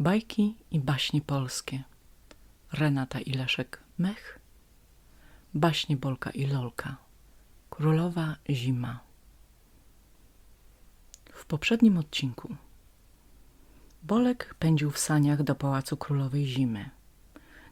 Bajki i baśnie polskie. Renata i Leszek Mech. Baśnie Bolka i Lolka. Królowa Zima. W poprzednim odcinku Bolek pędził w saniach do pałacu królowej Zimy.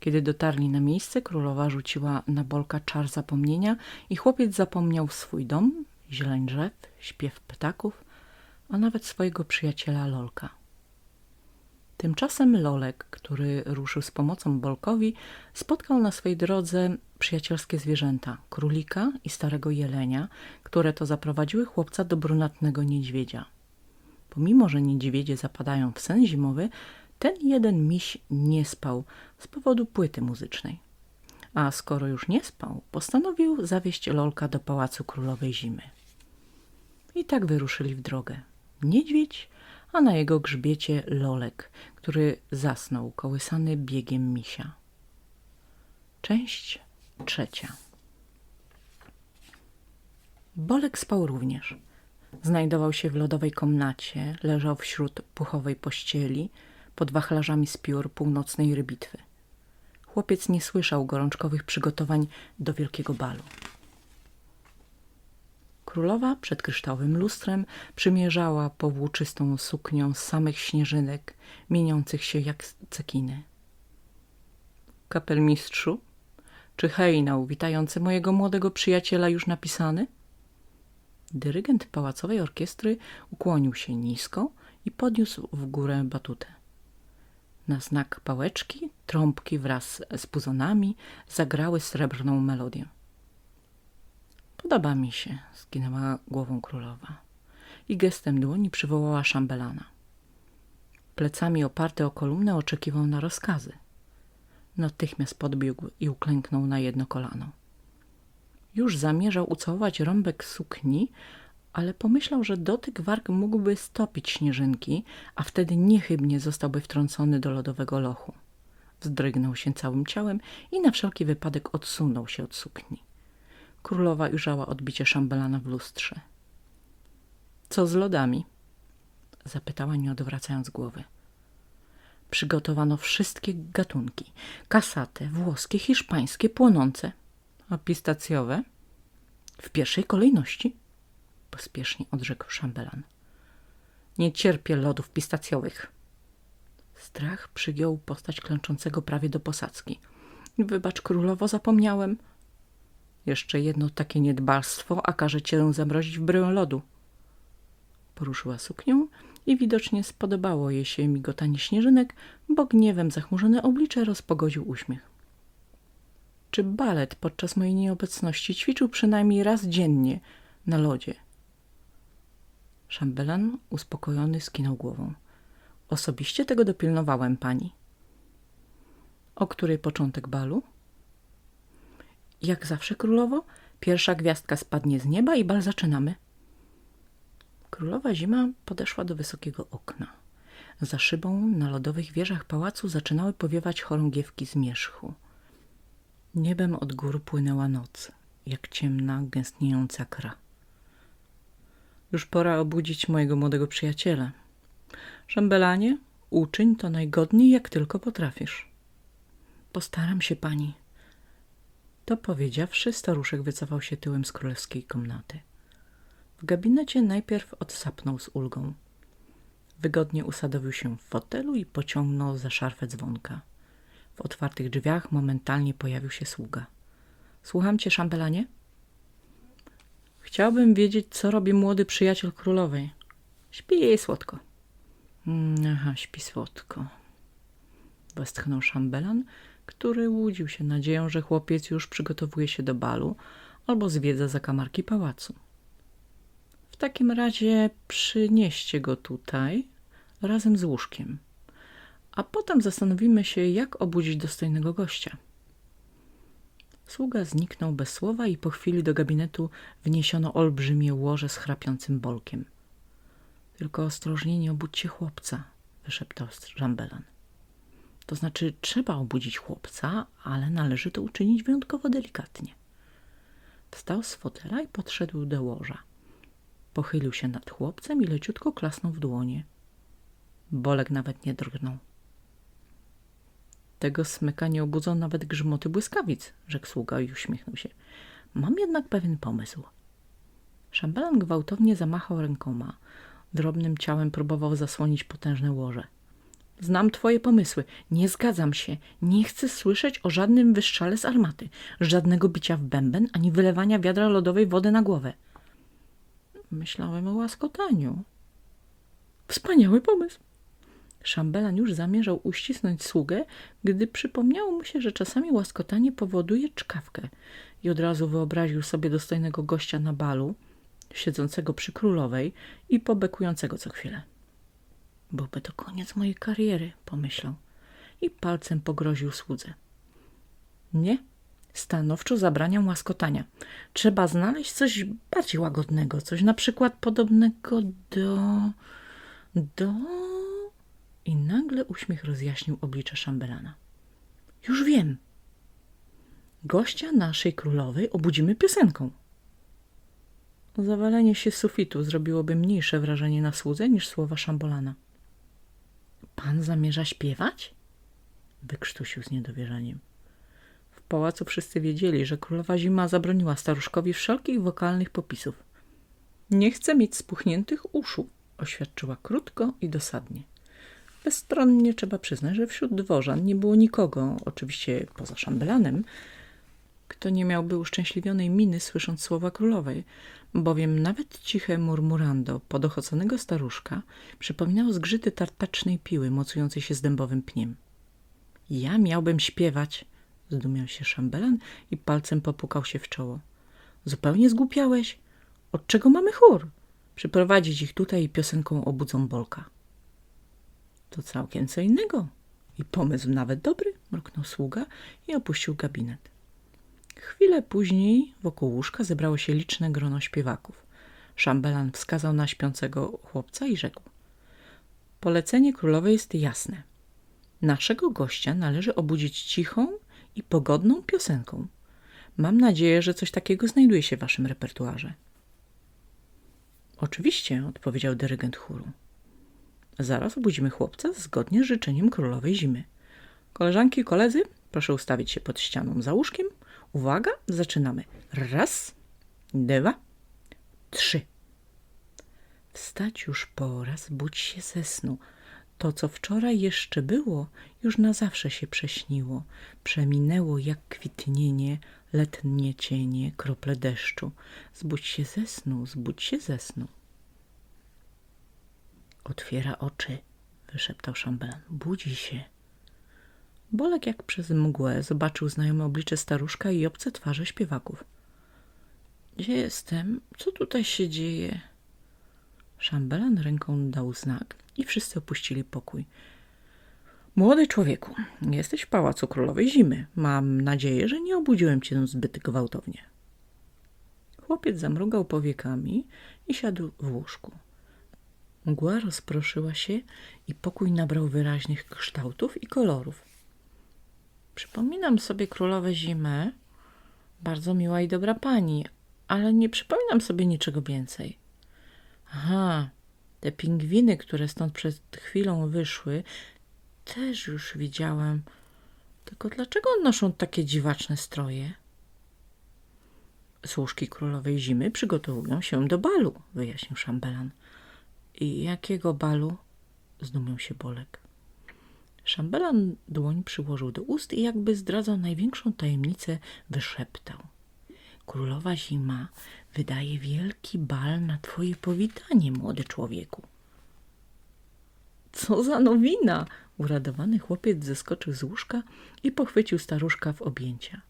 Kiedy dotarli na miejsce, królowa rzuciła na Bolka czar zapomnienia i chłopiec zapomniał swój dom, zieleń drzew, śpiew ptaków, a nawet swojego przyjaciela Lolka. Tymczasem Lolek, który ruszył z pomocą Bolkowi, spotkał na swej drodze przyjacielskie zwierzęta, królika i starego jelenia, które to zaprowadziły chłopca do brunatnego niedźwiedzia. Pomimo, że niedźwiedzie zapadają w sen zimowy, ten jeden miś nie spał z powodu płyty muzycznej. A skoro już nie spał, postanowił zawieźć Lolka do pałacu królowej zimy. I tak wyruszyli w drogę. Niedźwiedź, a na jego grzbiecie Lolek, który zasnął kołysany biegiem misia. Część trzecia. Bolek spał również. Znajdował się w lodowej komnacie, leżał wśród puchowej pościeli, pod wachlarzami z piór północnej rybitwy. Chłopiec nie słyszał gorączkowych przygotowań do wielkiego balu. Królowa przed kryształowym lustrem przymierzała powłóczystą suknią z samych śnieżynek, mieniących się jak cekiny. Kapelmistrzu, czy hejnał witający mojego młodego przyjaciela już napisany? Dyrygent pałacowej orkiestry ukłonił się nisko i podniósł w górę batutę. Na znak pałeczki, trąbki wraz z puzonami zagrały srebrną melodię. Podoba mi się, skinęła głową królowa i gestem dłoni przywołała szambelana. Plecami oparty o kolumnę oczekiwał na rozkazy. Natychmiast podbiegł i uklęknął na jedno kolano. Już zamierzał ucałować rąbek sukni, ale pomyślał, że dotyk warg mógłby stopić śnieżynki, a wtedy niechybnie zostałby wtrącony do lodowego lochu. Wzdrygnął się całym ciałem i na wszelki wypadek odsunął się od sukni. Królowa ujrzała odbicie szambelana w lustrze. Co z lodami? Zapytała nie odwracając głowy. Przygotowano wszystkie gatunki. Kasate, włoskie, hiszpańskie, płonące. A pistacjowe? W pierwszej kolejności pospiesznie odrzekł szambelan. Nie cierpię lodów pistacjowych. Strach przygiął postać klęczącego prawie do posadzki. Wybacz, królowo, zapomniałem. Jeszcze jedno takie niedbalstwo, a każe cię zamrozić w bryłę lodu. Poruszyła suknią i widocznie spodobało jej się migotanie śnieżynek, bo gniewem zachmurzone oblicze rozpogodził uśmiech. Czy balet podczas mojej nieobecności ćwiczył przynajmniej raz dziennie na lodzie? Szambelan uspokojony skinął głową. Osobiście tego dopilnowałem pani. O której początek balu? Jak zawsze, królowo, pierwsza gwiazdka spadnie z nieba i bal zaczynamy. Królowa zima podeszła do wysokiego okna. Za szybą na lodowych wieżach pałacu zaczynały powiewać chorągiewki z mierzchu. Niebem od gór płynęła noc, jak ciemna, gęstniejąca kra. Już pora obudzić mojego młodego przyjaciela. Szambelanie, uczyń to najgodniej, jak tylko potrafisz. Postaram się pani. To powiedziawszy, staruszek wycofał się tyłem z królewskiej komnaty. W gabinecie najpierw odsapnął z ulgą. Wygodnie usadowił się w fotelu i pociągnął za szarfę dzwonka. W otwartych drzwiach momentalnie pojawił się sługa. Słucham cię, szambelanie? Chciałbym wiedzieć, co robi młody przyjaciel królowej. Śpi jej słodko. Mm, aha, śpi słodko. Westchnął szambelan, który łudził się nadzieją, że chłopiec już przygotowuje się do balu albo zwiedza zakamarki pałacu. W takim razie przynieście go tutaj razem z łóżkiem, a potem zastanowimy się, jak obudzić dostojnego gościa. Sługa zniknął bez słowa i po chwili do gabinetu wniesiono olbrzymie łoże z chrapiącym bolkiem. Tylko ostrożnie nie obudźcie chłopca, wyszeptał Rambelan. To znaczy trzeba obudzić chłopca, ale należy to uczynić wyjątkowo delikatnie. Wstał z fotela i podszedł do łoża. Pochylił się nad chłopcem i leciutko klasnął w dłonie. Bolek nawet nie drgnął. Tego smyka nie obudzą nawet grzmoty błyskawic, rzekł sługa i uśmiechnął się. Mam jednak pewien pomysł. Szambelan gwałtownie zamachał rękoma. Drobnym ciałem próbował zasłonić potężne łoże. Znam twoje pomysły. Nie zgadzam się. Nie chcę słyszeć o żadnym wystrzale z armaty. Żadnego bicia w bęben, ani wylewania wiadra lodowej wody na głowę. Myślałem o łaskotaniu. Wspaniały pomysł. Szambelan już zamierzał uścisnąć sługę, gdy przypomniało mu się, że czasami łaskotanie powoduje czkawkę i od razu wyobraził sobie dostojnego gościa na balu, siedzącego przy królowej i pobekującego co chwilę. Byłby to koniec mojej kariery, pomyślał i palcem pogroził słudze. Nie, stanowczo zabraniam łaskotania. Trzeba znaleźć coś bardziej łagodnego, coś na przykład podobnego do... do... I nagle uśmiech rozjaśnił oblicze szambelana. Już wiem. Gościa naszej królowej obudzimy piosenką. Zawalenie się sufitu zrobiłoby mniejsze wrażenie na słudze niż słowa szambolana. Pan zamierza śpiewać? Wykrztusił z niedowierzaniem. W pałacu wszyscy wiedzieli, że królowa zima zabroniła staruszkowi wszelkich wokalnych popisów. Nie chce mieć spuchniętych uszu, oświadczyła krótko i dosadnie. Bezstronnie trzeba przyznać, że wśród dworzan nie było nikogo, oczywiście poza szambelanem, kto nie miałby uszczęśliwionej miny słysząc słowa królowej, bowiem nawet ciche murmurando podochoconego staruszka przypominało zgrzyty tartacznej piły mocującej się z dębowym pniem. Ja miałbym śpiewać, zdumiał się szambelan i palcem popukał się w czoło. Zupełnie zgłupiałeś? Od czego mamy chór? Przyprowadzić ich tutaj i piosenką obudzą Bolka. To całkiem co innego. I pomysł nawet dobry, mruknął sługa i opuścił gabinet. Chwilę później wokół łóżka zebrało się liczne grono śpiewaków. Szambelan wskazał na śpiącego chłopca i rzekł. Polecenie królowej jest jasne. Naszego gościa należy obudzić cichą i pogodną piosenką. Mam nadzieję, że coś takiego znajduje się w waszym repertuarze. Oczywiście, odpowiedział dyrygent chóru. Zaraz obudzimy chłopca zgodnie z życzeniem królowej zimy. Koleżanki i koledzy, proszę ustawić się pod ścianą za łóżkiem. Uwaga, zaczynamy. Raz, dwa, trzy. Wstać już pora, zbudź się ze snu. To, co wczoraj jeszcze było, już na zawsze się prześniło. Przeminęło jak kwitnienie, letnie cienie, krople deszczu. Zbudź się ze snu, zbudź się ze snu. Otwiera oczy, wyszeptał szambelan. Budzi się. Bolek jak przez mgłę zobaczył znajome oblicze staruszka i obce twarze śpiewaków. Gdzie jestem? Co tutaj się dzieje? Szambelan ręką dał znak i wszyscy opuścili pokój. Młody człowieku, jesteś w pałacu królowej zimy. Mam nadzieję, że nie obudziłem cię zbyt gwałtownie. Chłopiec zamrugał powiekami i siadł w łóżku. Mgła rozproszyła się i pokój nabrał wyraźnych kształtów i kolorów. Przypominam sobie królowę zimę, bardzo miła i dobra pani, ale nie przypominam sobie niczego więcej. Aha, te pingwiny, które stąd przed chwilą wyszły, też już widziałem. Tylko dlaczego noszą takie dziwaczne stroje? Służki królowej zimy przygotowują się do balu, wyjaśnił szambelan. I jakiego balu? Zdumiał się Bolek. Szambelan dłoń przyłożył do ust i jakby zdradzał największą tajemnicę, wyszeptał. Królowa zima wydaje wielki bal na twoje powitanie, młody człowieku. Co za nowina! Uradowany chłopiec zeskoczył z łóżka i pochwycił staruszka w objęcia.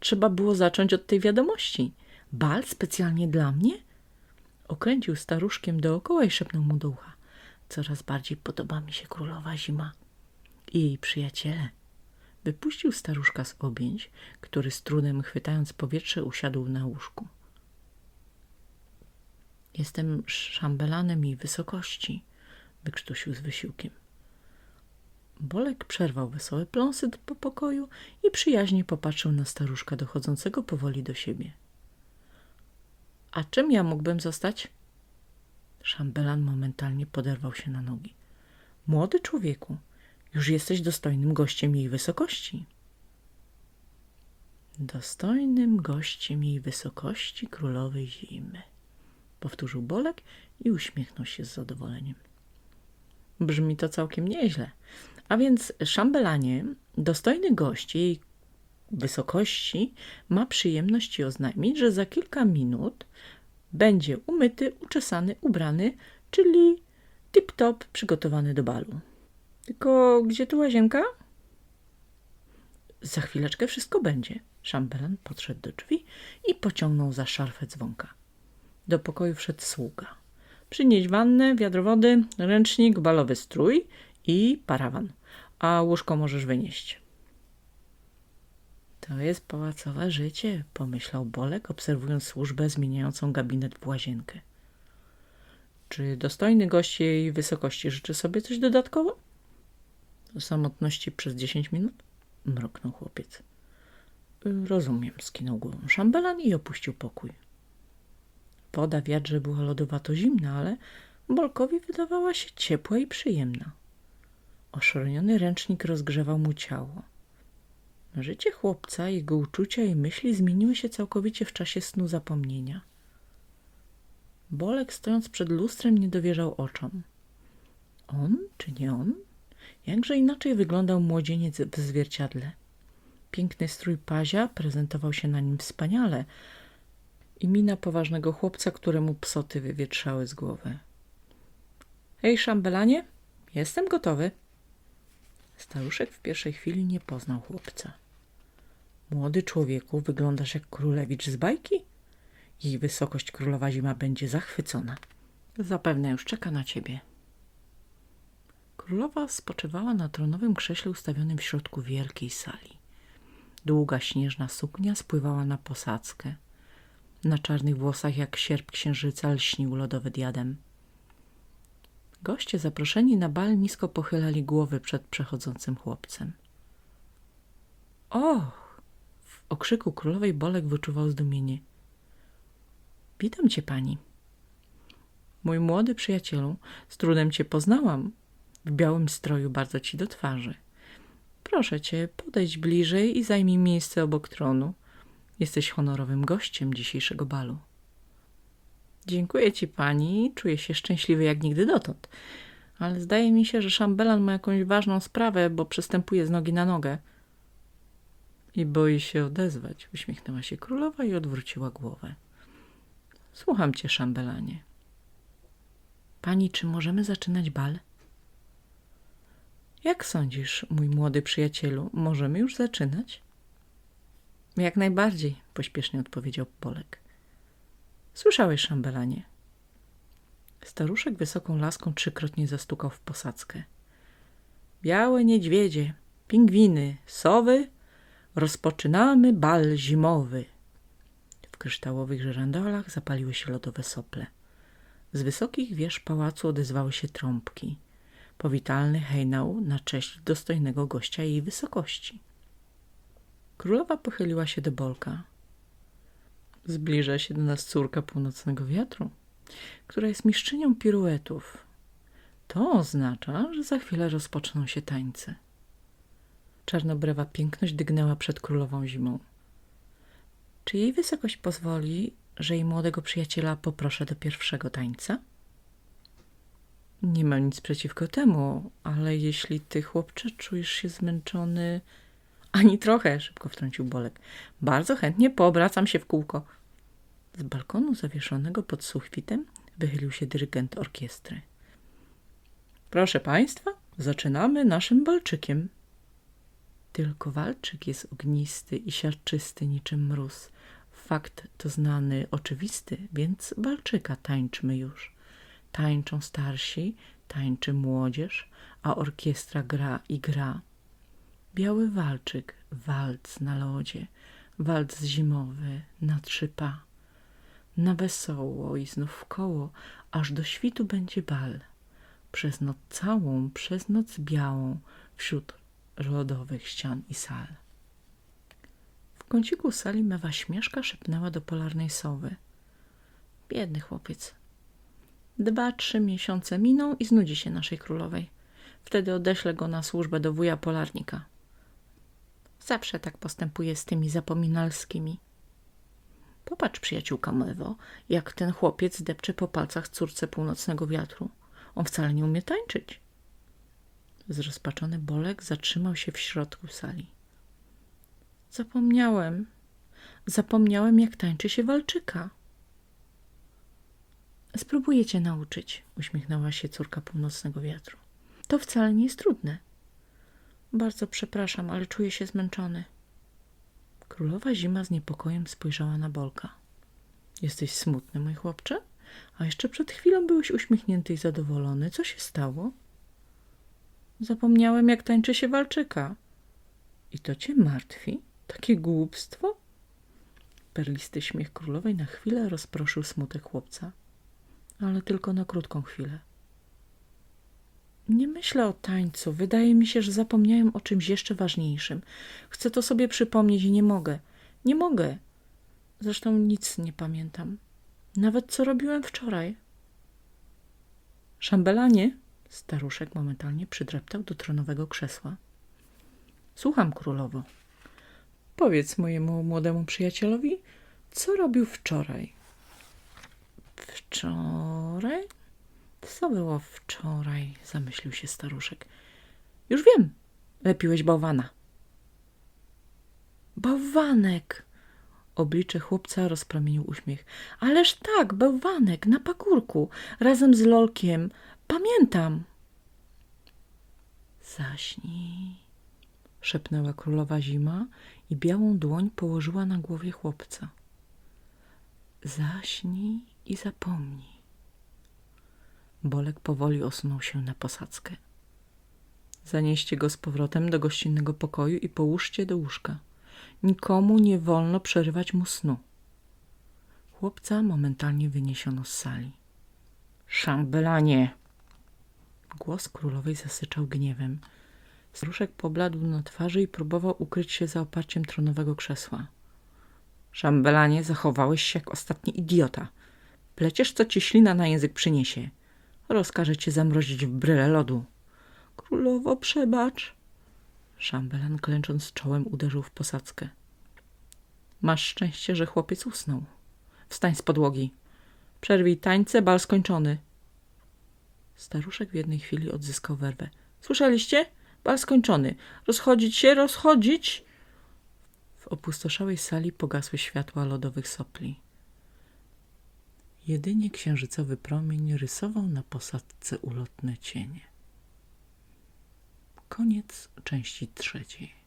Trzeba było zacząć od tej wiadomości. Bal specjalnie dla mnie? Okręcił staruszkiem dookoła i szepnął mu do ucha. Coraz bardziej podoba mi się królowa zima i jej przyjaciele. Wypuścił staruszka z objęć, który z trudem chwytając powietrze usiadł na łóżku. Jestem szambelanem jej wysokości, wykrztusił z wysiłkiem. Bolek przerwał wesołe pląsy po pokoju i przyjaźnie popatrzył na staruszka dochodzącego powoli do siebie. A czym ja mógłbym zostać? Szambelan momentalnie poderwał się na nogi. Młody człowieku, Już jesteś dostojnym gościem jej wysokości. Dostojnym gościem jej wysokości królowej zimy. Powtórzył Bolek i uśmiechnął się z zadowoleniem. Brzmi to całkiem nieźle. A więc szambelanie, dostojny gość jej wysokości, ma przyjemność ci oznajmić, że za kilka minut będzie umyty, uczesany, ubrany, czyli tip-top przygotowany do balu. Tylko gdzie tu łazienka? Za chwileczkę wszystko będzie. Szambelan podszedł do drzwi i pociągnął za szarfę dzwonka. Do pokoju wszedł sługa. Przynieś wannę, wiadro wody, ręcznik, balowy strój i parawan, a łóżko możesz wynieść. To jest pałacowe życie, pomyślał Bolek, obserwując służbę zmieniającą gabinet w łazienkę. Czy dostojny gość jej wysokości życzy sobie coś dodatkowo? Samotności przez dziesięć minut? Mroknął chłopiec. Rozumiem, skinął głową szambelan i opuścił pokój. Woda w wiadrze była lodowato zimna, ale Bolkowi wydawała się ciepła i przyjemna. Oszroniony ręcznik rozgrzewał mu ciało. Życie chłopca, jego uczucia i myśli zmieniły się całkowicie w czasie snu zapomnienia. Bolek, stojąc przed lustrem, nie dowierzał oczom. On czy nie on? Jakże inaczej wyglądał młodzieniec w zwierciadle. Piękny strój pazia prezentował się na nim wspaniale i mina poważnego chłopca, któremu psoty wywietrzały z głowy. Hej, szambelanie, jestem gotowy. Staruszek w pierwszej chwili nie poznał chłopca. Młody człowieku, wyglądasz jak królewicz z bajki? Jej wysokość królowa zima będzie zachwycona. Zapewne już czeka na ciebie. Królowa spoczywała na tronowym krześle ustawionym w środku wielkiej sali. Długa śnieżna suknia spływała na posadzkę. Na czarnych włosach jak sierp księżyca lśnił lodowy diadem. Goście zaproszeni na bal nisko pochylali głowy przed przechodzącym chłopcem. Och! W okrzyku królowej Bolek wyczuwał zdumienie. Witam cię, pani. Mój młody przyjacielu, z trudem cię poznałam. W białym stroju bardzo ci do twarzy. Proszę cię, podejdź bliżej i zajmij miejsce obok tronu. Jesteś honorowym gościem dzisiejszego balu. Dziękuję ci pani, czuję się szczęśliwy jak nigdy dotąd. Ale zdaje mi się, że szambelan ma jakąś ważną sprawę, bo przystępuje z nogi na nogę. I boi się odezwać, uśmiechnęła się królowa i odwróciła głowę. Słucham cię, szambelanie. Pani, czy możemy zaczynać bal? Jak sądzisz, mój młody przyjacielu, możemy już zaczynać? Jak najbardziej, pośpiesznie odpowiedział Polek. Słyszałeś, szambelanie. Staruszek wysoką laską trzykrotnie zastukał w posadzkę. Białe niedźwiedzie, pingwiny, sowy, rozpoczynamy bal zimowy. W kryształowych żerandolach zapaliły się lodowe sople. Z wysokich wież pałacu odezwały się trąbki. Powitalny hejnał na cześć dostojnego gościa jej wysokości. Królowa pochyliła się do Bolka. Zbliża się do nas córka północnego wiatru, która jest mistrzynią piruetów. To oznacza, że za chwilę rozpoczną się tańce. Czarnobrewa piękność dygnęła przed królową zimą. Czy jej wysokość pozwoli, że jej młodego przyjaciela poproszę do pierwszego tańca? Nie mam nic przeciwko temu, ale jeśli ty, chłopcze, czujesz się zmęczony, ani trochę, szybko wtrącił Bolek. Bardzo chętnie poobracam się w kółko. Z balkonu zawieszonego pod suchwitem wychylił się dyrygent orkiestry. Proszę państwa, zaczynamy naszym walczykiem. Tylko walczyk jest ognisty i siarczysty niczym mróz. Fakt to znany, oczywisty, więc walczyka tańczmy już. Tańczą starsi, tańczy młodzież, a orkiestra gra i gra. Biały walczyk, walc na lodzie, walc zimowy na trzy pa. Na wesoło i znów w koło, aż do świtu będzie bal. Przez noc całą, przez noc białą, wśród lodowych ścian i sal. W kąciku sali mewa śmieszka szepnęła do polarnej sowy. Biedny chłopiec. Dwa, trzy miesiące miną i znudzi się naszej królowej. Wtedy odeślę go na służbę do wuja polarnika. Zawsze tak postępuje z tymi zapominalskimi. Popatrz, przyjaciółka Mewo, jak ten chłopiec depcze po palcach córce północnego wiatru. On wcale nie umie tańczyć. Zrozpaczony Bolek zatrzymał się w środku sali. Zapomniałem. Zapomniałem, jak tańczy się walczyka. Spróbuję cię nauczyć, uśmiechnęła się córka północnego wiatru. To wcale nie jest trudne. Bardzo przepraszam, ale czuję się zmęczony. Królowa Zima z niepokojem spojrzała na Bolka. Jesteś smutny, mój chłopcze? A jeszcze przed chwilą byłeś uśmiechnięty i zadowolony. Co się stało? Zapomniałem, jak tańczy się walczyka. I to cię martwi? Takie głupstwo? Perlisty śmiech królowej na chwilę rozproszył smutek chłopca, ale tylko na krótką chwilę. Nie myślę o tańcu. Wydaje mi się, że zapomniałem o czymś jeszcze ważniejszym. Chcę to sobie przypomnieć i nie mogę. Nie mogę. Zresztą nic nie pamiętam. Nawet co robiłem wczoraj. Szambelanie? Staruszek momentalnie przydraptał do tronowego krzesła. Słucham, królowo. Powiedz mojemu młodemu przyjacielowi, co robił wczoraj. Wczoraj? Co było wczoraj? Zamyślił się staruszek. Już wiem. Lepiłeś bałwana. Bałwanek! Oblicze chłopca rozpromienił uśmiech. Ależ tak, bałwanek, na pagórku, razem z Lolkiem. Pamiętam. Zaśnij, szepnęła królowa zima i białą dłoń położyła na głowie chłopca. Zaśnij i zapomnij. Bolek powoli osunął się na posadzkę. Zanieście go z powrotem do gościnnego pokoju i połóżcie do łóżka. Nikomu nie wolno przerywać mu snu. Chłopca momentalnie wyniesiono z sali. Szambelanie! Głos królowej zasyczał gniewem. Staruszek pobladł na twarzy i próbował ukryć się za oparciem tronowego krzesła. Szambelanie, zachowałeś się jak ostatni idiota. Pleciesz, co ci ślina na język przyniesie. Rozkażę cię zamrozić w bryle lodu. Królowo, przebacz. Szambelan klęcząc czołem uderzył w posadzkę. Masz szczęście, że chłopiec usnął. Wstań z podłogi. Przerwij tańce, bal skończony. Staruszek w jednej chwili odzyskał werwę. Słyszeliście? Bal skończony. Rozchodzić się, rozchodzić. W opustoszałej sali pogasły światła lodowych sopli. Jedynie księżycowy promień rysował na posadzce ulotne cienie. Koniec części trzeciej.